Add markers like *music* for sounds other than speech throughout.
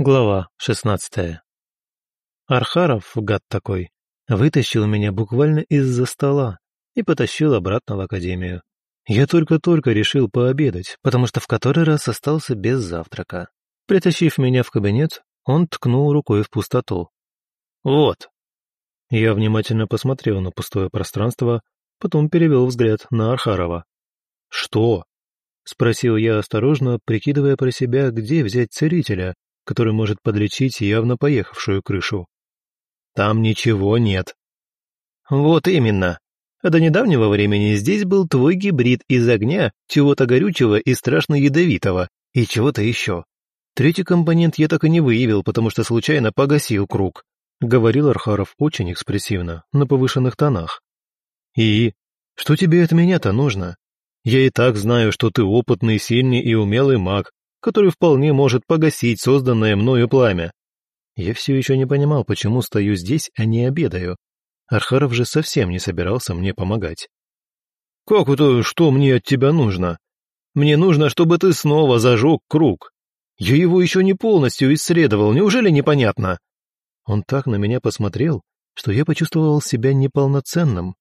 Глава шестнадцатая. Архаров, гад такой, вытащил меня буквально из-за стола и потащил обратно в академию. Я только-только решил пообедать, потому что в который раз остался без завтрака. Притащив меня в кабинет, он ткнул рукой в пустоту. «Вот». Я внимательно посмотрел на пустое пространство, потом перевел взгляд на Архарова. «Что?» — спросил я осторожно, прикидывая про себя, где взять целителя, который может подлечить явно поехавшую крышу. Там ничего нет. Вот именно. А до недавнего времени здесь был твой гибрид из огня, чего-то горючего и страшно ядовитого, и чего-то еще. Третий компонент я так и не выявил, потому что случайно погасил круг. Говорил Архаров очень экспрессивно, на повышенных тонах. И? Что тебе от меня-то нужно? Я и так знаю, что ты опытный, сильный и умелый маг, который вполне может погасить созданное мною пламя. Я все еще не понимал, почему стою здесь, а не обедаю. Архаров же совсем не собирался мне помогать. «Как это, что мне от тебя нужно? Мне нужно, чтобы ты снова зажег круг. Я его еще не полностью исследовал, неужели непонятно?» Он так на меня посмотрел, что я почувствовал себя неполноценным.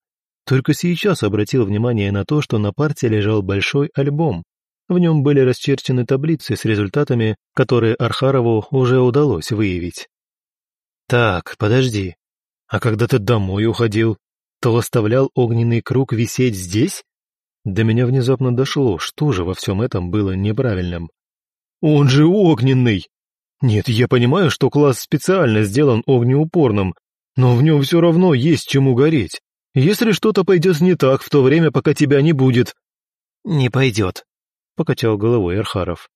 Только сейчас обратил внимание на то, что на парте лежал большой альбом, в нем были расчерчены таблицы с результатами, которые Архарову уже удалось выявить. «Так, подожди. А когда ты домой уходил, то оставлял огненный круг висеть здесь?» До меня внезапно дошло, что же во всем этом было неправильным. «Он же огненный!» «Нет, я понимаю, что класс специально сделан огнеупорным, но в нем все равно есть чему гореть. Если что-то пойдет не так в то время, пока тебя не будет...» «Не пойдет», покачал головой Архаров.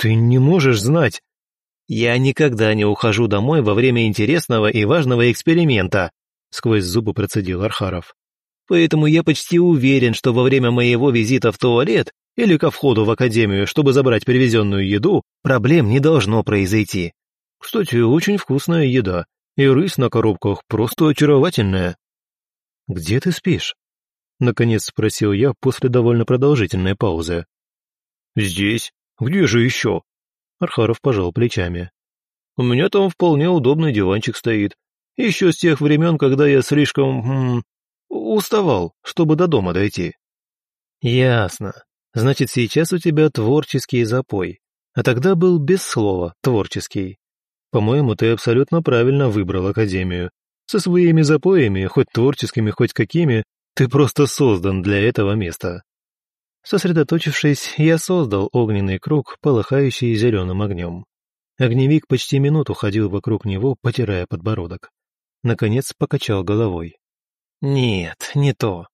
Ты не можешь знать. Я никогда не ухожу домой во время интересного и важного эксперимента, сквозь зубы процедил Архаров. Поэтому я почти уверен, что во время моего визита в туалет или ко входу в академию, чтобы забрать привезенную еду, проблем не должно произойти. Кстати, очень вкусная еда, и рысь на коробках просто очаровательная. «Где ты спишь?» — наконец спросил я после довольно продолжительной паузы. «Здесь? Где же еще?» Архаров пожал плечами. «У меня там вполне удобный диванчик стоит. Еще с тех времен, когда я слишком... М, уставал, чтобы до дома дойти». «Ясно. Значит, сейчас у тебя творческий запой. А тогда был без слова творческий. По-моему, ты абсолютно правильно выбрал академию. Со своими запоями, хоть творческими, хоть какими, ты просто создан для этого места. Сосредоточившись, я создал огненный круг, полыхающий зеленым огнем. Огневик почти минуту ходил вокруг него, потирая подбородок. Наконец покачал головой. «Нет, не то.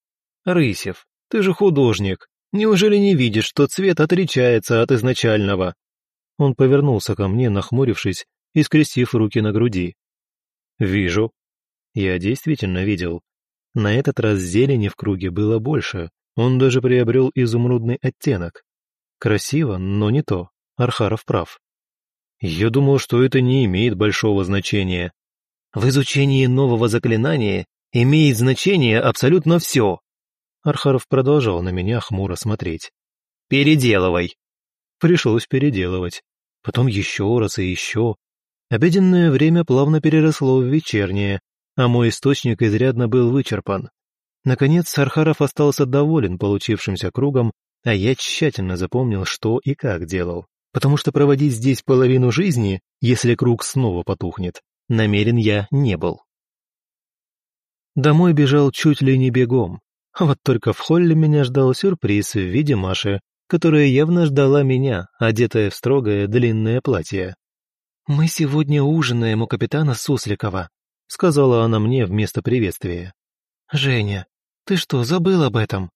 Рысев, ты же художник. Неужели не видишь, что цвет отличается от изначального?» Он повернулся ко мне, нахмурившись и скрестив руки на груди. «Вижу». Я действительно видел. На этот раз зелени в круге было больше, он даже приобрел изумрудный оттенок. Красиво, но не то. Архаров прав. Я думал, что это не имеет большого значения. В изучении нового заклинания имеет значение абсолютно все. Архаров продолжал на меня хмуро смотреть. «Переделывай!» Пришлось переделывать. Потом еще раз и еще. Обеденное время плавно переросло в вечернее, а мой источник изрядно был вычерпан. Наконец Сархаров остался доволен получившимся кругом, а я тщательно запомнил, что и как делал, потому что проводить здесь половину жизни, если круг снова потухнет, намерен я не был. Домой бежал чуть ли не бегом, вот только в холле меня ждал сюрприз в виде Маши, которая явно ждала меня, одетая в строгое длинное платье. «Мы сегодня ужинаем у капитана Сусликова», — сказала она мне вместо приветствия. «Женя, ты что, забыл об этом?»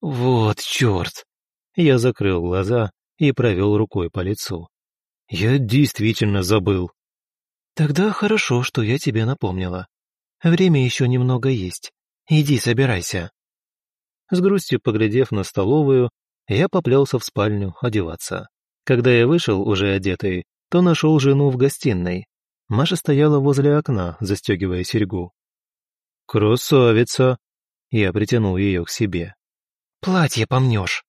«Вот черт!» Я закрыл глаза и провел рукой по лицу. «Я действительно забыл». «Тогда хорошо, что я тебе напомнила. Время еще немного есть. Иди собирайся». С грустью поглядев на столовую, я поплелся в спальню одеваться. Когда я вышел, уже одетый, то нашел жену в гостиной. Маша стояла возле окна, застегивая серьгу. «Красавица!» Я притянул ее к себе. «Платье помнешь!»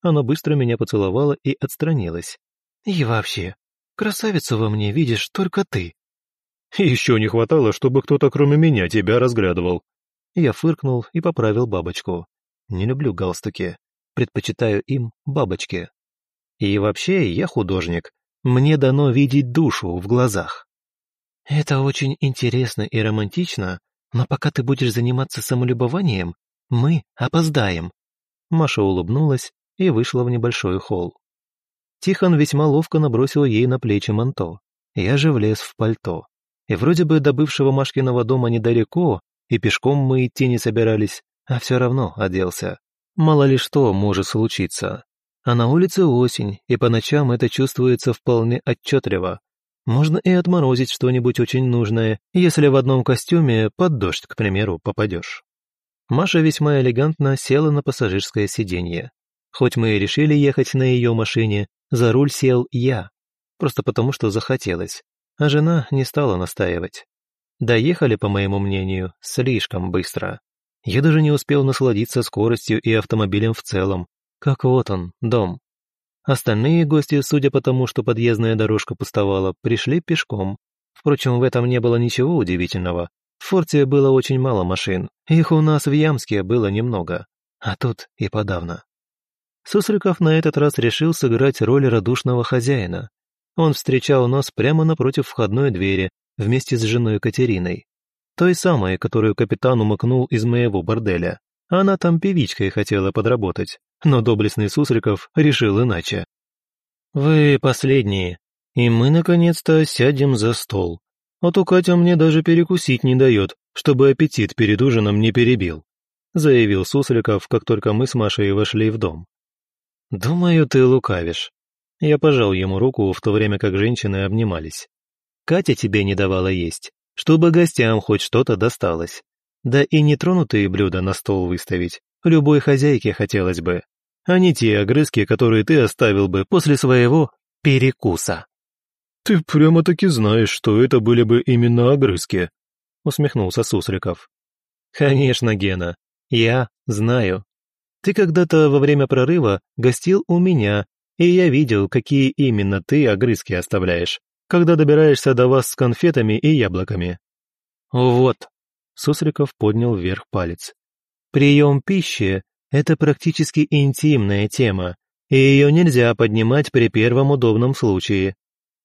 Она быстро меня поцеловала и отстранилась. «И вообще, Красавицу во мне видишь только ты». «Еще не хватало, чтобы кто-то кроме меня тебя разглядывал». Я фыркнул и поправил бабочку. Не люблю галстуки. Предпочитаю им бабочки. И вообще, я художник. Мне дано видеть душу в глазах. Это очень интересно и романтично, но пока ты будешь заниматься самолюбованием, мы опоздаем. Маша улыбнулась и вышла в небольшой холл. Тихон весьма ловко набросил ей на плечи манто. Я же влез в пальто. И вроде бы до бывшего Машкиного дома недалеко, и пешком мы идти не собирались, а все равно оделся. Мало ли что может случиться. А на улице осень, и по ночам это чувствуется вполне отчетливо. Можно и отморозить что-нибудь очень нужное, если в одном костюме под дождь, к примеру, попадешь. Маша весьма элегантно села на пассажирское сиденье. Хоть мы и решили ехать на ее машине, за руль сел я, просто потому что захотелось, а жена не стала настаивать. Доехали, по моему мнению, слишком быстро. Я даже не успел насладиться скоростью и автомобилем в целом, как вот он, дом. Остальные гости, судя по тому, что подъездная дорожка пустовала, пришли пешком. Впрочем, в этом не было ничего удивительного. В форте было очень мало машин, их у нас в Ямске было немного, а тут и подавно. Сусликов на этот раз решил сыграть роль радушного хозяина. Он встречал нас прямо напротив входной двери вместе с женой Катериной. Той самой, которую капитан умыкнул из моего борделя. Она там певичкой хотела подработать, но доблестный Сусликов решил иначе. «Вы последние, и мы наконец-то сядем за стол. А то Катя мне даже перекусить не дает, чтобы аппетит перед ужином не перебил», заявил Сусликов, как только мы с Машей вошли в дом. «Думаю, ты лукавишь». Я пожал ему руку, в то время как женщины обнимались. «Катя тебе не давала есть, чтобы гостям хоть что-то досталось. Да и нетронутые блюда на стол выставить любой хозяйке хотелось бы, а не те огрызки, которые ты оставил бы после своего перекуса». «Ты прямо-таки знаешь, что это были бы именно огрызки», — усмехнулся Сусликов. «Конечно, Гена, я знаю. Ты когда-то во время прорыва гостил у меня, и я видел, какие именно ты огрызки оставляешь, когда добираешься до вас с конфетами и яблоками». «Вот», — Сусликов поднял вверх палец. «Прием пищи — это практически интимная тема, и ее нельзя поднимать при первом удобном случае».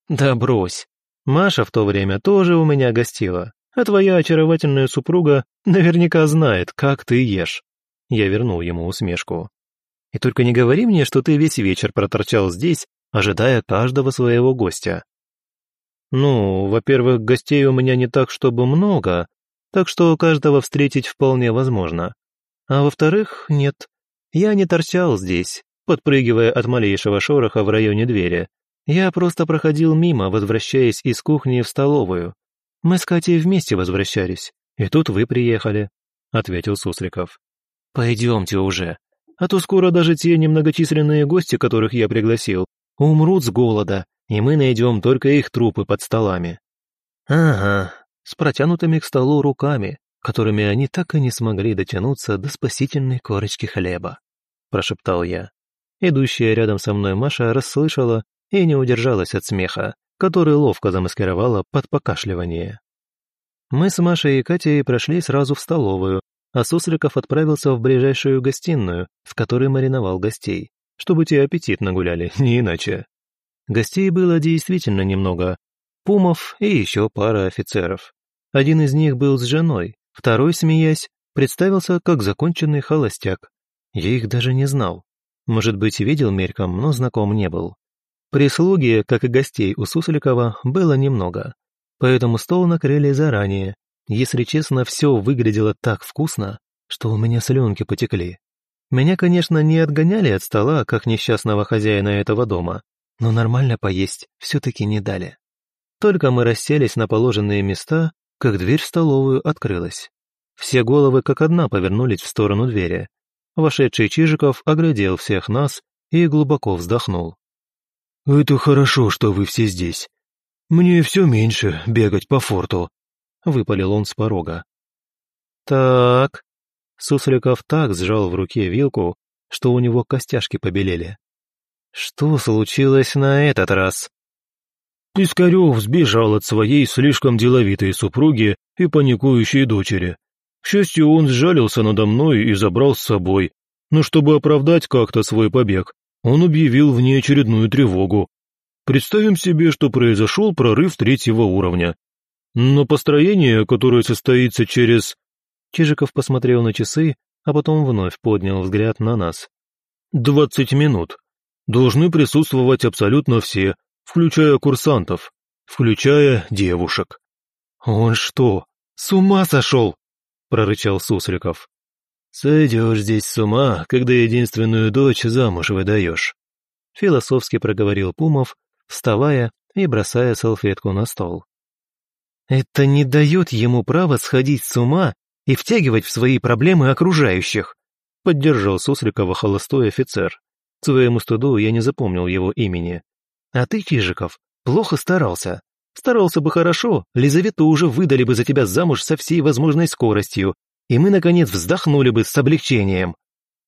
«Да брось. Маша в то время тоже у меня гостила, а твоя очаровательная супруга наверняка знает, как ты ешь». Я вернул ему усмешку. «И только не говори мне, что ты весь вечер проторчал здесь, ожидая каждого своего гостя». «Ну, во-первых, гостей у меня не так, чтобы много, так что каждого встретить вполне возможно. А во-вторых, нет, я не торчал здесь, подпрыгивая от малейшего шороха в районе двери. Я просто проходил мимо, возвращаясь из кухни в столовую. Мы с Катей вместе возвращались, и тут вы приехали», — ответил Сусликов. «Пойдемте уже, а то скоро даже те немногочисленные гости, которых я пригласил, умрут с голода, и мы найдем только их трупы под столами». «Ага, с протянутыми к столу руками, которыми они так и не смогли дотянуться до спасительной корочки хлеба», – прошептал я. Идущая рядом со мной Маша расслышала и не удержалась от смеха, который ловко замаскировала под покашливание. Мы с Машей и Катей прошли сразу в столовую, а Сусликов отправился в ближайшую гостиную, в которой мариновал гостей, чтобы те аппетит нагуляли, *laughs* не иначе. Гостей было действительно немного. Пумов и еще пара офицеров. Один из них был с женой, второй, смеясь, представился как законченный холостяк. Я их даже не знал. Может быть, видел мельком, но знаком не был. Прислуги, как и гостей у Сусликова, было немного. Поэтому стол накрыли заранее, если честно, все выглядело так вкусно, что у меня слюнки потекли. Меня, конечно, не отгоняли от стола, как несчастного хозяина этого дома, но нормально поесть все-таки не дали. Только мы расселись на положенные места, как дверь в столовую открылась. Все головы как одна повернулись в сторону двери. Вошедший Чижиков оглядел всех нас и глубоко вздохнул. «Это хорошо, что вы все здесь. Мне все меньше бегать по форту, выпалил он с порога. «Так...» Сусликов так сжал в руке вилку, что у него костяшки побелели. «Что случилось на этот раз?» Пискарев сбежал от своей слишком деловитой супруги и паникующей дочери. К счастью, он сжалился надо мной и забрал с собой, но чтобы оправдать как-то свой побег, он объявил внеочередную тревогу. Представим себе, что произошел прорыв третьего уровня. Но построение, которое состоится через... Чижиков посмотрел на часы, а потом вновь поднял взгляд на нас. «Двадцать минут. Должны присутствовать абсолютно все, включая курсантов, включая девушек». «Он что, с ума сошел?» — прорычал Сусликов. «Сойдешь здесь с ума, когда единственную дочь замуж выдаешь», — философски проговорил Пумов, вставая и бросая салфетку на стол. «Это не дает ему права сходить с ума и втягивать в свои проблемы окружающих», — поддержал Сусликова холостой офицер. Своему стыду я не запомнил его имени. «А ты, Чижиков, плохо старался. Старался бы хорошо, Лизавету уже выдали бы за тебя замуж со всей возможной скоростью, и мы, наконец, вздохнули бы с облегчением».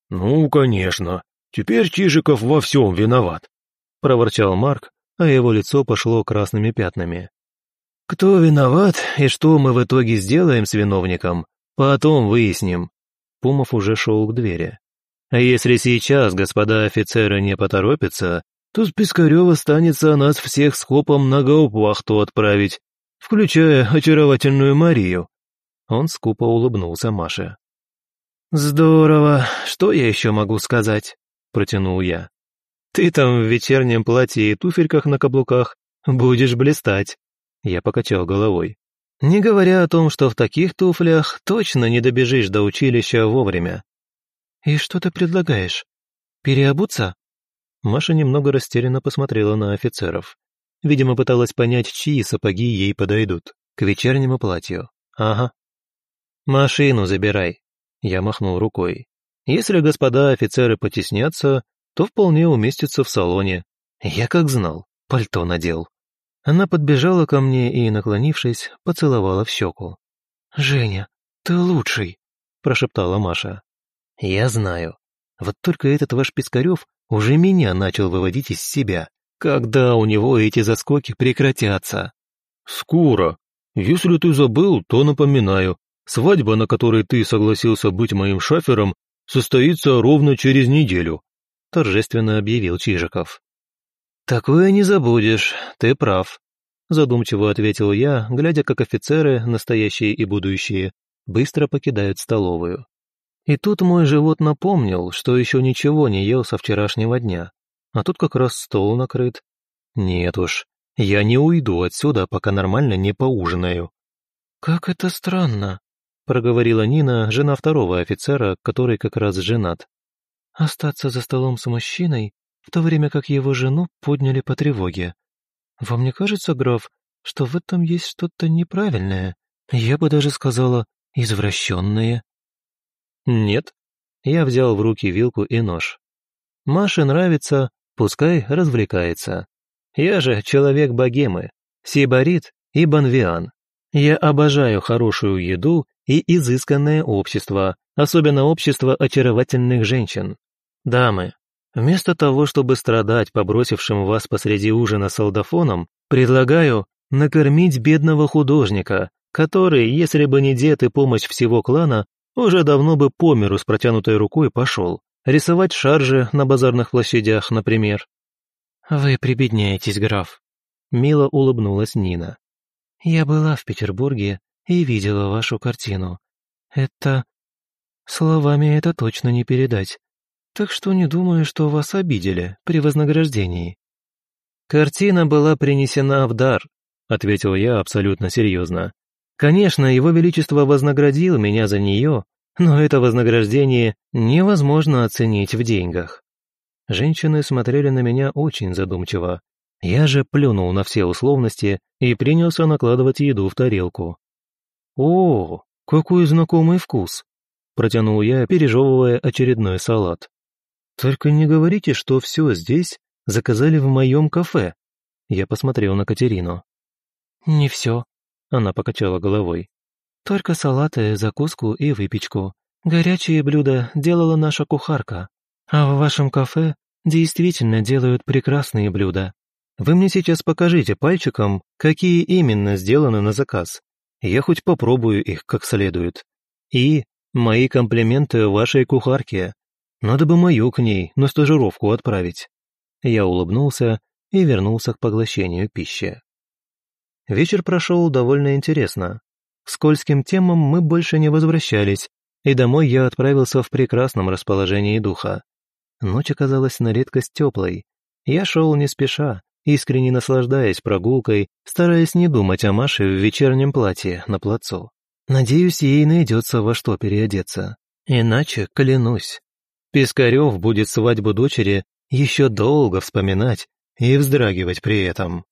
«Ну, конечно. Теперь Чижиков во всем виноват», — проворчал Марк, а его лицо пошло красными пятнами. «Кто виноват и что мы в итоге сделаем с виновником, потом выясним». Пумов уже шел к двери. «А если сейчас господа офицеры не поторопятся, то с Пискарева станется нас всех скопом на гауптвахту отправить, включая очаровательную Марию». Он скупо улыбнулся Маше. «Здорово, что я еще могу сказать?» – протянул я. Ты там в вечернем платье и туфельках на каблуках будешь блистать. Я покачал головой. Не говоря о том, что в таких туфлях точно не добежишь до училища вовремя. И что ты предлагаешь? Переобуться? Маша немного растерянно посмотрела на офицеров. Видимо, пыталась понять, чьи сапоги ей подойдут. К вечернему платью. Ага. «Машину забирай», — я махнул рукой. «Если господа офицеры потеснятся, то вполне уместится в салоне. Я как знал, пальто надел. Она подбежала ко мне и, наклонившись, поцеловала в щеку. «Женя, ты лучший», – прошептала Маша. «Я знаю. Вот только этот ваш Пискарев уже меня начал выводить из себя. Когда у него эти заскоки прекратятся?» «Скоро. Если ты забыл, то напоминаю. Свадьба, на которой ты согласился быть моим шафером, состоится ровно через неделю. — торжественно объявил Чижиков. «Такое не забудешь, ты прав», — задумчиво ответил я, глядя, как офицеры, настоящие и будущие, быстро покидают столовую. И тут мой живот напомнил, что еще ничего не ел со вчерашнего дня, а тут как раз стол накрыт. Нет уж, я не уйду отсюда, пока нормально не поужинаю. «Как это странно», — проговорила Нина, жена второго офицера, который как раз женат. Остаться за столом с мужчиной, в то время как его жену подняли по тревоге. Вам не кажется, граф, что в этом есть что-то неправильное? Я бы даже сказала, извращенное. Нет. Я взял в руки вилку и нож. Маше нравится, пускай развлекается. Я же человек богемы, сибарит и банвиан. Я обожаю хорошую еду и изысканное общество, особенно общество очаровательных женщин. Дамы, вместо того, чтобы страдать побросившим вас посреди ужина солдафоном, предлагаю накормить бедного художника, который, если бы не дед и помощь всего клана, уже давно бы по миру с протянутой рукой пошел. Рисовать шаржи на базарных площадях, например. «Вы прибедняетесь, граф», — мило улыбнулась Нина. «Я была в Петербурге и видела вашу картину. Это... Словами это точно не передать так что не думаю, что вас обидели при вознаграждении». «Картина была принесена в дар», — ответил я абсолютно серьезно. «Конечно, его величество вознаградил меня за нее, но это вознаграждение невозможно оценить в деньгах». Женщины смотрели на меня очень задумчиво. Я же плюнул на все условности и принялся накладывать еду в тарелку. «О, какой знакомый вкус!» – протянул я, пережевывая очередной салат. «Только не говорите, что все здесь заказали в моем кафе». Я посмотрел на Катерину. «Не все», — она покачала головой. «Только салаты, закуску и выпечку. Горячие блюда делала наша кухарка. А в вашем кафе действительно делают прекрасные блюда. Вы мне сейчас покажите пальчиком, какие именно сделаны на заказ. Я хоть попробую их как следует. И мои комплименты вашей кухарке. Надо бы мою к ней на стажировку отправить». Я улыбнулся и вернулся к поглощению пищи. Вечер прошел довольно интересно. К скользким темам мы больше не возвращались, и домой я отправился в прекрасном расположении духа. Ночь оказалась на редкость теплой. Я шел не спеша, искренне наслаждаясь прогулкой, стараясь не думать о Маше в вечернем платье на плацу. Надеюсь, ей найдется во что переодеться. Иначе, клянусь, Пискарев будет свадьбу дочери еще долго вспоминать и вздрагивать при этом.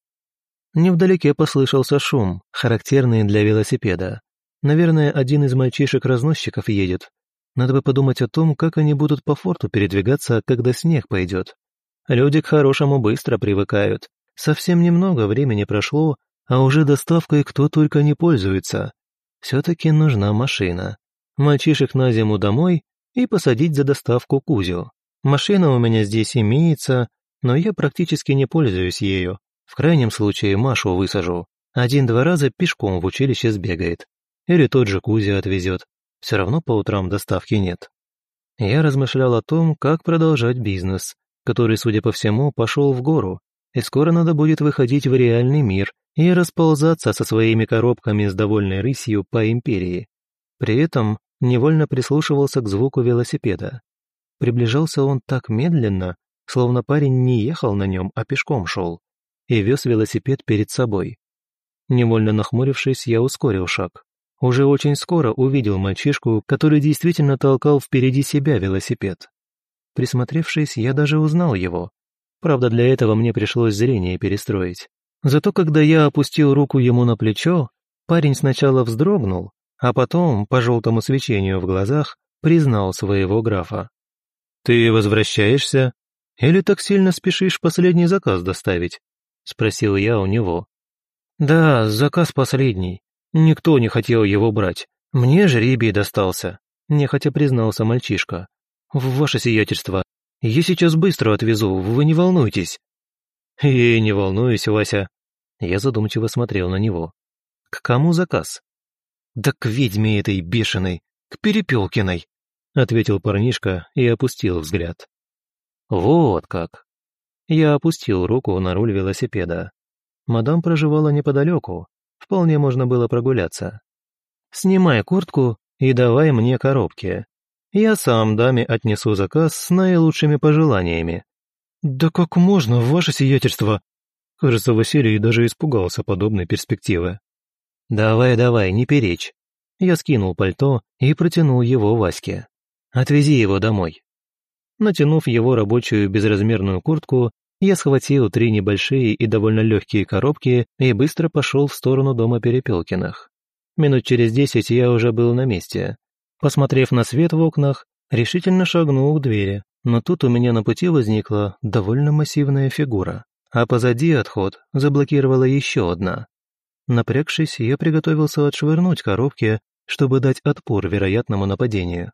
Невдалеке послышался шум, характерный для велосипеда. Наверное, один из мальчишек-разносчиков едет. Надо бы подумать о том, как они будут по форту передвигаться, когда снег пойдет. Люди к хорошему быстро привыкают. Совсем немного времени прошло, а уже доставкой кто только не пользуется. Все-таки нужна машина. Мальчишек на зиму домой и посадить за доставку Кузю. Машина у меня здесь имеется, но я практически не пользуюсь ею. В крайнем случае Машу высажу. Один-два раза пешком в училище сбегает. Или тот же Кузя отвезет. Все равно по утрам доставки нет. Я размышлял о том, как продолжать бизнес, который, судя по всему, пошел в гору, и скоро надо будет выходить в реальный мир и расползаться со своими коробками с довольной рысью по империи. При этом невольно прислушивался к звуку велосипеда. Приближался он так медленно, словно парень не ехал на нем, а пешком шел, и вез велосипед перед собой. Невольно нахмурившись, я ускорил шаг. Уже очень скоро увидел мальчишку, который действительно толкал впереди себя велосипед. Присмотревшись, я даже узнал его. Правда, для этого мне пришлось зрение перестроить. Зато когда я опустил руку ему на плечо, парень сначала вздрогнул, а потом, по желтому свечению в глазах, признал своего графа. «Ты возвращаешься? Или так сильно спешишь последний заказ доставить?» — спросил я у него. «Да, заказ последний. Никто не хотел его брать. Мне жребий достался», — нехотя признался мальчишка. «Ваше сиятельство, я сейчас быстро отвезу, вы не волнуйтесь». «И не волнуюсь, Вася». Я задумчиво смотрел на него. «К кому заказ?» «Да к ведьме этой бешеной, к Перепелкиной», ответил парнишка и опустил взгляд. «Вот как». Я опустил руку на руль велосипеда. Мадам проживала неподалеку, вполне можно было прогуляться. «Снимай куртку и давай мне коробки. Я сам даме отнесу заказ с наилучшими пожеланиями». «Да как можно, ваше сиятельство?» Кажется, Василий даже испугался подобной перспективы. «Давай-давай, не перечь». Я скинул пальто и протянул его Ваське. «Отвези его домой». Натянув его рабочую безразмерную куртку, я схватил три небольшие и довольно легкие коробки и быстро пошел в сторону дома Перепелкиных. Минут через десять я уже был на месте. Посмотрев на свет в окнах, решительно шагнул к двери, но тут у меня на пути возникла довольно массивная фигура, а позади отход заблокировала еще одна. Напрягшись, я приготовился отшвырнуть коробки, чтобы дать отпор вероятному нападению.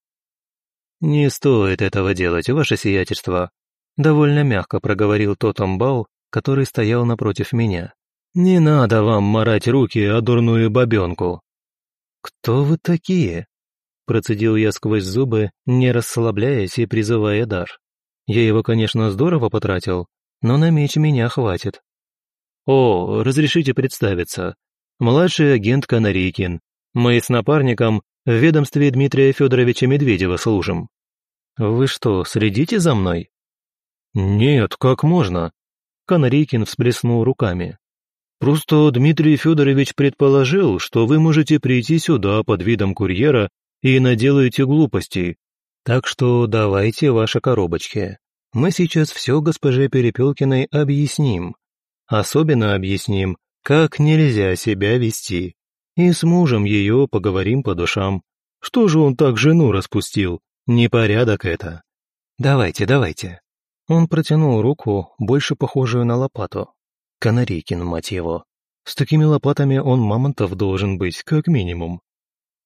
«Не стоит этого делать, ваше сиятельство», — довольно мягко проговорил тот амбал, который стоял напротив меня. «Не надо вам марать руки о дурную бабенку». «Кто вы такие?» Процедил я сквозь зубы, не расслабляясь и призывая дар. Я его, конечно, здорово потратил, но на меч меня хватит. «О, разрешите представиться. Младший агент Канарейкин. Мы с напарником в ведомстве Дмитрия Федоровича Медведева служим». «Вы что, следите за мной?» «Нет, как можно?» Канарейкин всплеснул руками. «Просто Дмитрий Федорович предположил, что вы можете прийти сюда под видом курьера и наделаете глупостей. Так что давайте ваши коробочки. Мы сейчас все госпоже Перепелкиной объясним. Особенно объясним, как нельзя себя вести. И с мужем ее поговорим по душам. Что же он так жену распустил? Непорядок это. Давайте, давайте. Он протянул руку, больше похожую на лопату. Канарейкин, мать его. С такими лопатами он мамонтов должен быть, как минимум.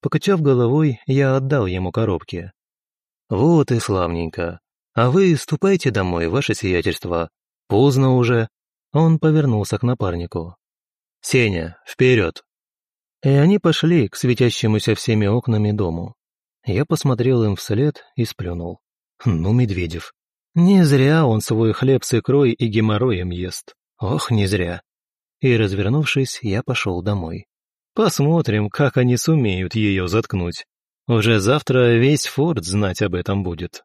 Покачав головой, я отдал ему коробки. «Вот и славненько. А вы ступайте домой, ваше сиятельство. Поздно уже. Он повернулся к напарнику. «Сеня, вперед!» И они пошли к светящемуся всеми окнами дому. Я посмотрел им вслед и сплюнул. Ну, Медведев. Не зря он свой хлеб с икрой и геморроем ест. Ох, не зря. И, развернувшись, я пошел домой. Посмотрим, как они сумеют ее заткнуть. Уже завтра весь форт знать об этом будет.